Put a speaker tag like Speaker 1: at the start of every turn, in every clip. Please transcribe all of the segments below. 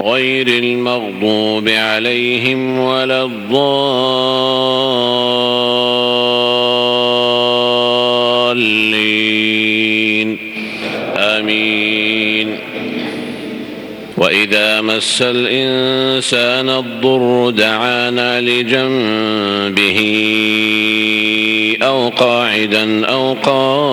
Speaker 1: غير المغضوب عليهم ولا الضالين. آمين. وإذا مس الإنسان الضر دعانا لجنبه أو قاعدا أو قائما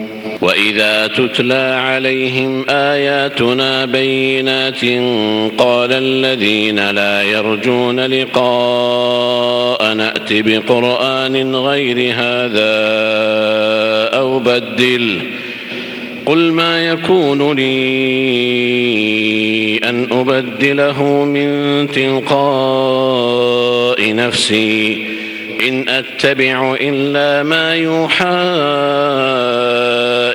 Speaker 1: وإذا تتلى عليهم آياتنا بينات قال الذين لا يرجون لقاء نأت بقرآن غير هذا أو بدله قل ما يكون لي أن أبدله من تلقاء نفسي إن أتبع إلا ما يوحى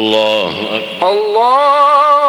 Speaker 1: الله أكبر
Speaker 2: الله